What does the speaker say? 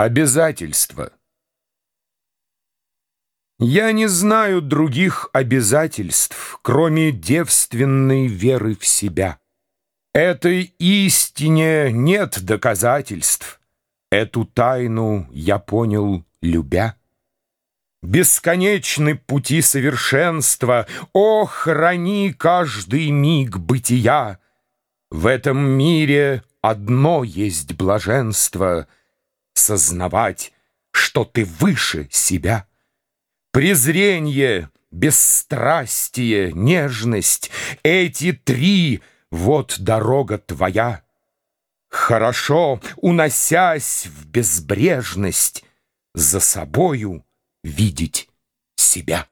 Обязательства. Я не знаю других обязательств, кроме девственной веры в себя. Этой истине нет доказательств. Эту тайну я понял, любя. Бесконечны пути совершенства, О, храни каждый миг бытия! В этом мире одно есть блаженство — сознавать, что ты выше себя. Презрение, бесстрастие, нежность — эти три — вот дорога твоя. Хорошо, уносясь в безбрежность, за собою видеть себя.